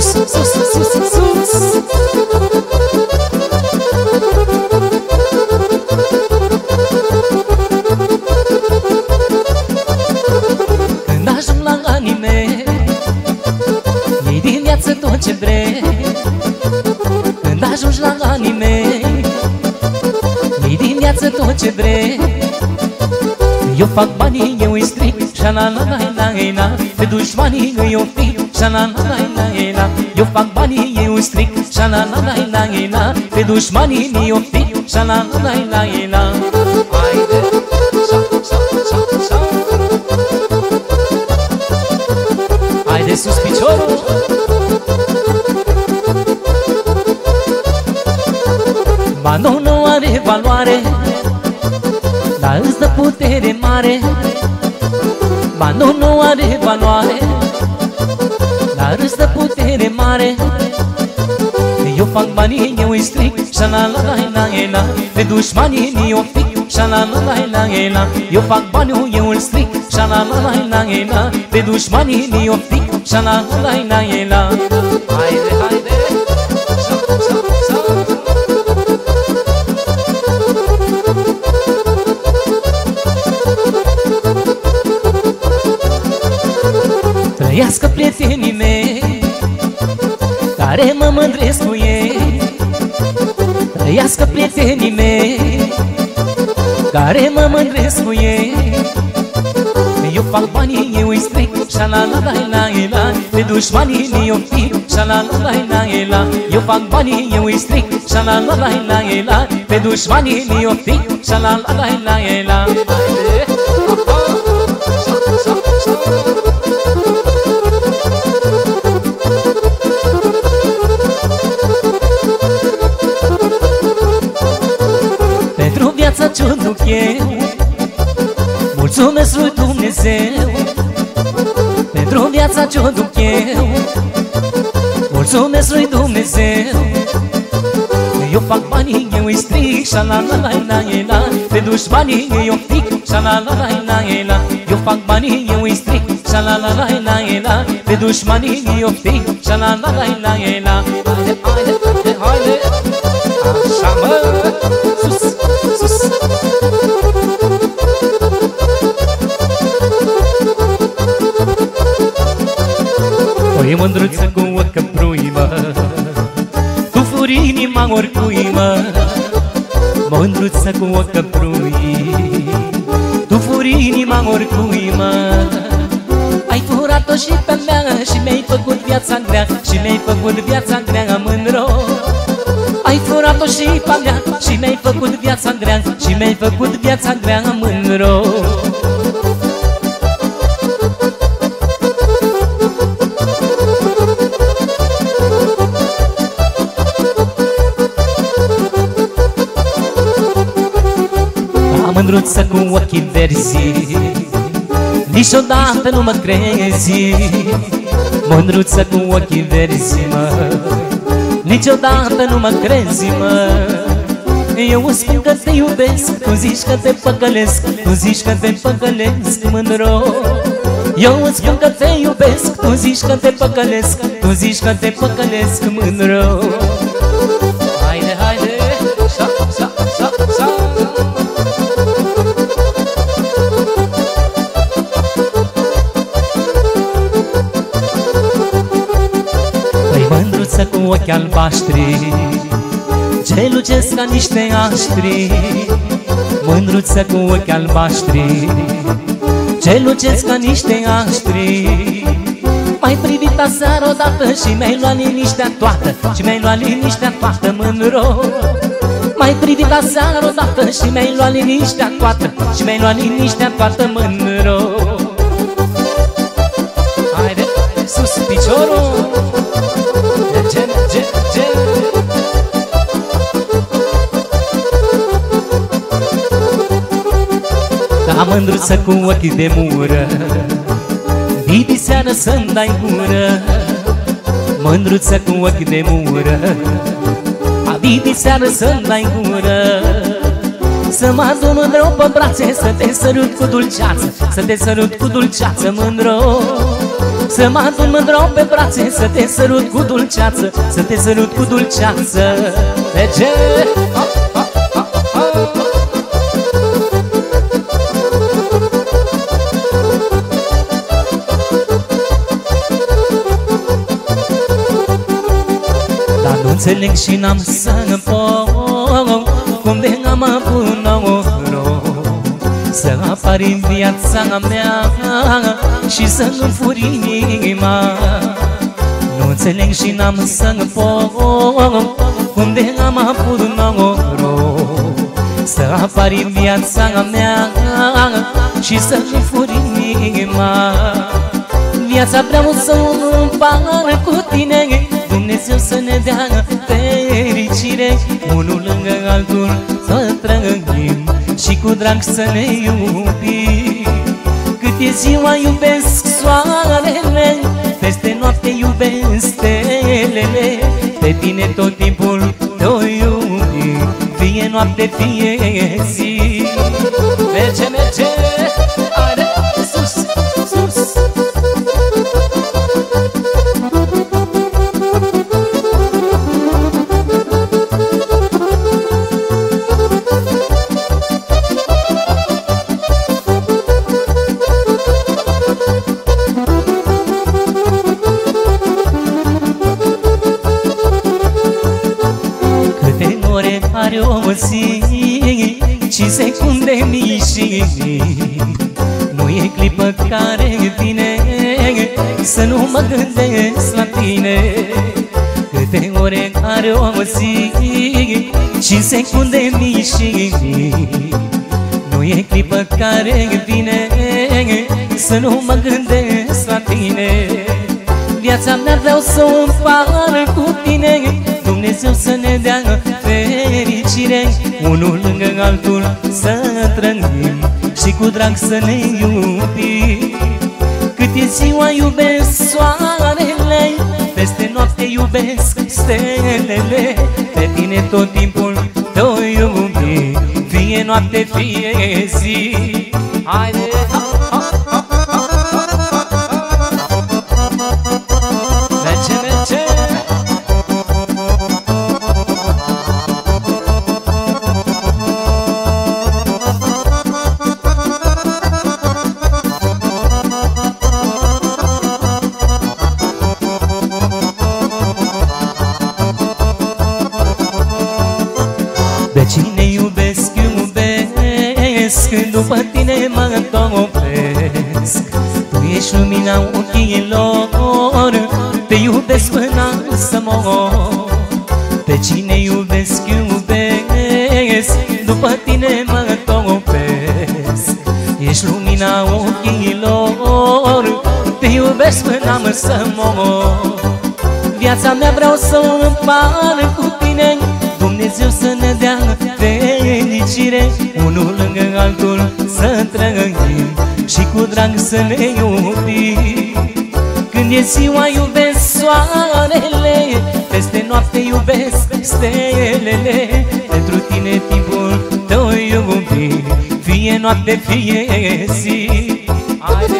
sus, sus, sus, sus, Când ajung la anime Iei din viață tot ce vrei. Când ajungi la anime Iei din viață tot ce vrei. Eu fac banii, eu îi stric Și la la la la la Pe dușmanii îi oftic Și la la la la la Haide, sa, sa, sa, sa Haide sus piciorul! Banul nu are valoare Dar îți dă putere mare Banul nu are valoare Dar îți dă putere mare. Eu fac banii, eu îi stric Și la la la la la Pe dușmanii mi o pic Și la la la la la Eu fac banii, eu îl stric Și la la la la la Pe dușmanii mi o pic Și la la la la la Haide, haide Trăiască prietenii mei Care mă mândresc cu ei Trăiască prietenii mei Care mă mândresc cu ei Eu fac banii, eu îi stric Șa la la la la la Pe dușmanii mi-o fi Șa la la la la la Eu fac banii, eu îi stric Șa la la la la la Pe dușmanii mi-o fi Șa la duc eu Mulțumesc lui Dumnezeu Pentru viața ce-o duc eu Mulțumesc lui Dumnezeu Eu fac banii, eu îi stric Și la la la la la Pe dușmanii eu pic Și la la la la la Eu fac banii, eu îi stric Și la la la la la Pe dușmanii eu pic Și la la la la la Haide, haide, haide, haide Așa mă Sus, sus e mândruță cu o căprui, mă Tu furi inima oricui, mă Mândruță cu o căprui Tu furi inima oricui, mă Ai furat-o și pe mea Și mi-ai făcut viața grea Și mi-ai făcut viața grea mândro. Ai furat-o și pe mea Și mi-ai făcut viața grea Și mi-ai făcut viața grea mândro mândruță cu ochii verzi. Niciodată nu mă crezi Mândruță cu ochii verzi, mă. Niciodată nu mă crezi, mă. Eu îți spun că te iubesc Tu zici că te păcălesc Tu zici că te păcălesc, mândro. Eu îți spun că te iubesc Tu zici că te păcălesc Tu zici că te păcălesc, mândro. Haide, haide Sa, sa, sa, sa ochi albaștri Ce lucesc ca niște aștri Mândruță cu ochi albaștri Ce lucesc ca niște aștri. M-ai privit aseară odată Și mi-ai luat liniștea toată Și mi-ai luat liniștea toată mândro M-ai privit aseară odată Și mi-ai luat liniștea toată Și mi-ai luat liniștea toată mândro mândruță cu ochii de mură. Vii de seară să-mi dai gură Mândruță cu ochii de mură. A vii de seară să-mi dai gură Să mă adun mândro pe brațe Să te sărut cu dulceață Să te sărut cu dulceață mândro. Să mă adun mândro pe brațe Să te sărut cu dulceață Să te sărut cu dulceață. Merge! Ha, ha, ha, înțeleg și n-am să pot Cum de n-am avut noroc Să apar apari în viața mea Și să nu furi inima. Nu înțeleg și n-am să pot Cum de am avut noroc Să apari în viața mea Și să nu furi inima. Viața vreau să o împar cu tine Dumnezeu să ne dea fericire Unul lângă altul să trăim Și cu drag să ne iubim. Cât e ziua iubesc soarele Peste noapte iubesc stelele. Pe tine tot timpul te-o iubi Fie noapte, fie zi. Merge, merge, o zi Ci secunde mici Nu e clipă care vine Să nu mă gândesc la tine. Câte ore are o zi Ci secunde mici Nu e clipă care vine Să nu mă gândesc la tine. Viața mea vreau să o împar cu tine Dumnezeu să ne dea fericire Unul lângă altul să trăim Și cu drag să ne iubim. Cât e ziua iubesc soarele Peste noapte iubesc stelele. Pe tine tot timpul te-o iubi Fie noapte, fie zi. Haide, După tine mă topesc Tu ești lumina ochilor Te iubesc până să mor. Pe cine iubesc, iubesc După tine mă topesc Ești lumina ochilor Te iubesc până să mor. Viața mea vreau să o împar cu tine fericire Unul lângă altul să trăim Și cu drag să ne iubim. Când e ziua iubesc soarele Peste noapte iubesc stelele. Pentru tine timpul te-o iubi Fie noapte, fie zi. Haide,